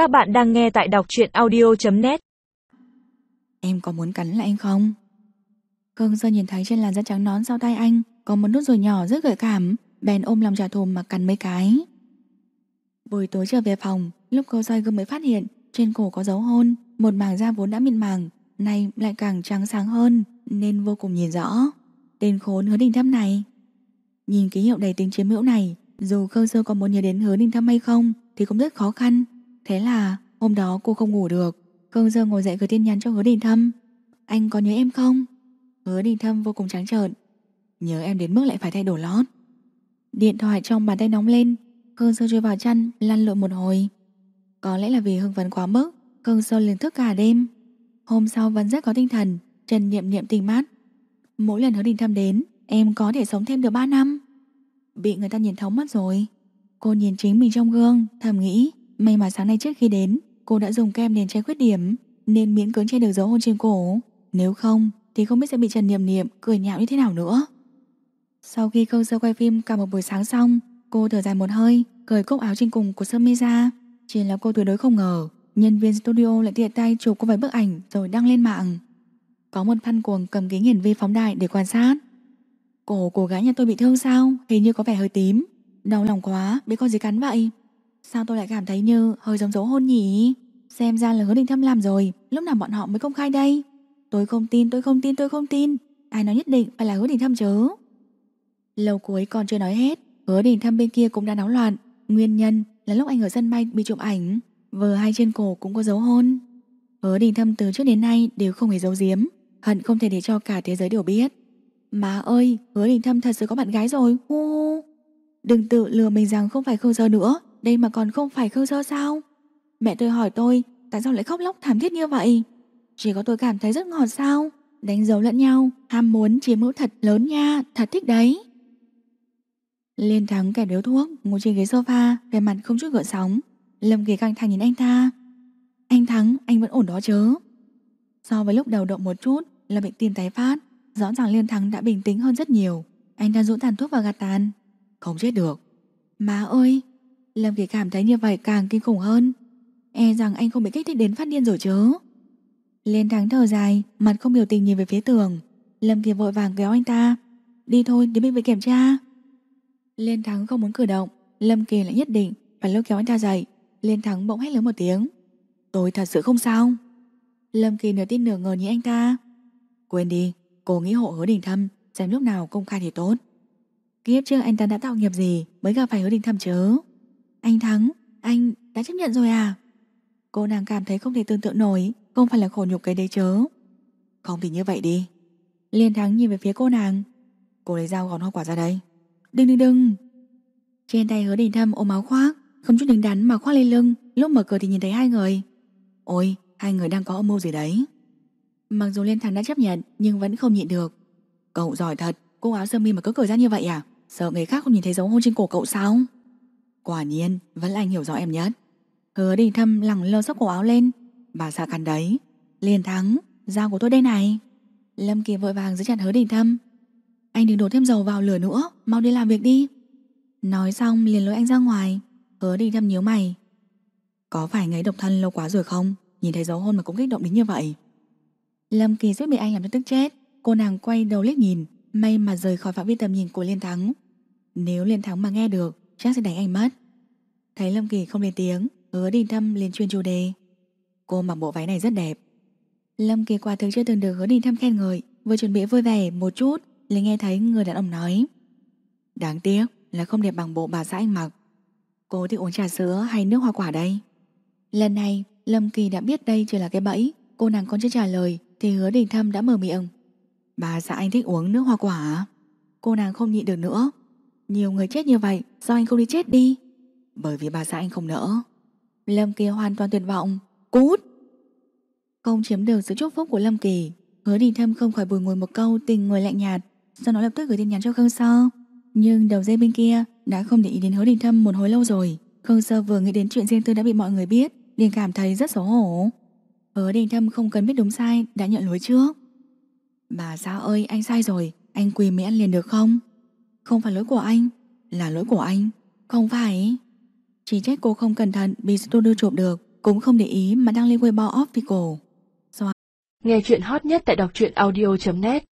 Các bạn đang nghe tại đọc truyện audio.net Em có muốn cắn lại anh không? Khương Sơ nhìn thấy trên làn da trắng nón sau tay anh có một nút ruồi nhỏ rất gợi cảm, bèn ôm lòng trả thù mà cắn mấy cái. Buổi tối trở về phòng, lúc cô soi gương mới phát hiện trên cổ có dấu hôn, một mảng da vốn đã mịn màng, nay lại càng trắng sáng hơn nên vô cùng nhìn rõ. Tên khốn hứa đình thâm này. Nhìn ký hiệu đầy tính chiếm hữu này, dù Khương Sơ có muốn nhớ đến hứa đình thâm hay không thì cũng rất khó khăn. Thế là hôm đó cô không ngủ được, Khương Dương ngồi dậy gửi tin nhắn cho hứa đình thâm. Anh có nhớ em không? Hứa đình thâm vô cùng trắng trợn. Nhớ em đến mức lại phải thay đổi lót. Điện thoại trong bàn tay nóng lên, Khương Dương chui vào chăn, lăn lộn một hồi. Có lẽ là vì hưng phấn quá mức, Khương Dương liền thức cả đêm. Hôm sau vẫn rất có tinh thần, Trần Niệm Niệm tình mát. Mỗi lần hứa đình thâm đến, em có thể sống thêm được 3 năm. Bị người ta nhìn thấu mất rồi. Cô nhìn chính mình trong gương, thầm nghĩ, may mà sáng nay trước khi đến, cô đã dùng kem nền che khuyết điểm, nên miễn cưỡng che được dấu hôn trên cổ. Nếu không, thì không biết sẽ bị Trần Niệm Niệm cười nhạo như thế nào nữa. Sau khi Khương Sơ quay phim cả một buổi sáng xong, cô thở dài một hơi, cởi cúc áo trên cùng của Sơ Mi ra. Chỉ là cô tuyệt đối không ngờ, nhân viên studio lại tiện tay chụp cô vài bức ảnh rồi đăng lên mạng. Có một fan cuồng cầm kính hiển vi phóng đại để quan sát. Cổ của gái nhà tôi bị thương sao? Hình như có vẻ hơi tím. Đau lòng quá, bị con gì cắn vậy? Sao tôi lại cảm thấy như hơi giống dấu hôn nhỉ? Xem ra là hứa định thâm làm rồi, lúc nào bọn họ mới công khai đây? Tôi không tin, tôi không tin, tôi không tin. Ai nói nhất định phải là hứa định thâm chứ? Lâu cuối còn chưa nói hết, hứa định thâm bên kia cũng đã náo loạn. Nguyên nhân là lúc anh ở sân bay bị chụp ảnh, vừa hai trên cổ cũng có dấu hôn. Hứa định thâm từ trước đến nay đều không hề giấu giếm, hận không thể để cho cả thế giới đều biết. Má ơi, hứa đình thâm thật sự có bạn gái rồi. Hu hu. Đừng tự lừa mình rằng không phải Khương Sơ nữa, đây mà còn không phải Khương Sơ sao? Mẹ tôi hỏi tôi, tại sao lại khóc lóc thảm thiết như vậy? Chỉ có tôi cảm thấy rất ngọt sao? Đánh dấu lẫn nhau, ham muốn chiếm hữu thật lớn nha, thật thích đấy. Liên thắng kẻ điếu thuốc, ngồi trên ghế sofa, vẻ mặt không chút gợn sóng. Lâm Kỳ căng thẳng nhìn anh ta. Anh Thắng, anh vẫn ổn đó chứ? So với lúc đầu động một chút là bệnh tim tái phát, Rõ ràng Liên Thắng đã bình tĩnh hơn rất nhiều Anh đang dỗ tàn thuốc vào gạt tàn Không chết được Má ơi Lâm Kỳ cảm thấy như vậy càng kinh khủng hơn. E rằng anh không bị kích thích đến phát điên rồi chứ. Liên Thắng thở dài, Mặt không biểu tình nhìn về phía tường. Lâm Kỳ vội vàng kéo anh ta. Đi thôi đến bệnh viện kiểm tra. Liên Thắng không muốn cử động, Lâm Kỳ lại nhất định phải lôi kéo anh ta dậy. Liên Thắng bỗng hét lớn một tiếng. Tôi thật sự không sao. Lâm Kỳ nửa tin nửa ngờ nhìn anh ta. Quên đi, Cô nghĩ hộ hứa đình thâm, Xem lúc nào công khai thì tốt. Kiếp trước anh ta đã tạo nghiệp gì Mới gặp phải hứa đình thâm chứ? Anh Thắng, anh đã chấp nhận rồi à? Cô nàng cảm thấy không thể tưởng tượng nổi Không phải là khổ nhục cái đấy chớ. Không thì như vậy đi. Liên Thắng nhìn về phía cô nàng. Cô lấy dao gọt hoa quả ra đây. Đừng đừng đừng. Trên tay hứa đình thâm ôm áo khoác Không chút đứng đắn mà khoác lên lưng Lúc mở cửa thì nhìn thấy hai người. Ôi, hai người đang có âm mưu gì đấy? Mặc dù Liên Thắng đã chấp nhận Nhưng vẫn không nhịn được. Cậu giỏi thật, cô áo sơ mi mà cứ cởi ra như vậy à? Sợ người khác không nhìn thấy dấu hôn trên cổ cậu sao? Quả nhiên Vẫn là anh hiểu rõ em nhất. Hứa đình thâm lẳng lơ sốc cổ áo lên. Bà xã cắn đấy. Liên Thắng, dao của tôi đây này. Lâm Kỳ vội vàng giữ chặt hứa đình thâm Anh đừng đổ thêm dầu vào lửa nữa Mau đi làm việc đi. Nói xong liền lôi anh ra ngoài. Hứa đình thâm nhíu mày. Có phải ngấy độc thân lâu quá rồi không? Nhìn thấy dấu hôn mà cũng kích động đến như vậy. Lâm Kỳ suýt bị anh làm cho tức chết. Cô nàng quay đầu liếc nhìn May mà rời khỏi phạm vi tầm nhìn của Liên Thắng. Nếu Liên Thắng mà nghe được Chắc sẽ đánh anh mất. Thấy Lâm Kỳ không lên tiếng, Hứa đình thâm liền chuyên chủ đề. Cô mặc bộ váy này rất đẹp. Lâm Kỳ quả thực chưa từng được hứa đình thâm khen ngợi, Vừa chuẩn bị vui vẻ một chút, liền nghe thấy người đàn ông nói. Đáng tiếc là không đẹp bằng bộ bà xã anh mặc. Cô thích uống trà sữa hay nước hoa quả đây? Lần này, Lâm Kỳ đã biết đây chỉ là cái bẫy. Cô nàng còn chưa trả lời, thì hứa đình thâm đã mở miệng. Bà xã anh thích uống nước hoa quả à? Cô nàng không nhịn được nữa. Nhiều người chết như vậy Sao anh không đi chết đi. Bởi vì bà xã anh không nỡ. Lâm Kỳ hoàn toàn tuyệt vọng. Cút! Không chiếm được sự chúc phúc của Lâm Kỳ. Hứa đình thâm không khỏi bùi ngồi một câu tình người lạnh nhạt, Sau đó lập tức gửi tin nhắn cho Khương Sơ. Nhưng đầu dây bên kia Đã không để ý đến hứa đình thâm một hồi lâu rồi. Khương Sơ vừa nghĩ đến chuyện riêng tư đã bị mọi người biết, liền cảm thấy rất xấu hổ. Hứa đình thâm không cần biết đúng sai, Đã nhận lỗi trước. Bà xã ơi, anh sai rồi. Anh quỳ mấy ăn liền được không? Không phải lỗi của anh, Là lỗi của anh. Không phải. Chỉ trách cô không cẩn thận bị studio chụp được, Cũng không để ý mà đăng lên Weibo Official Nghe chuyện hot nhất tại đọc truyện audio.net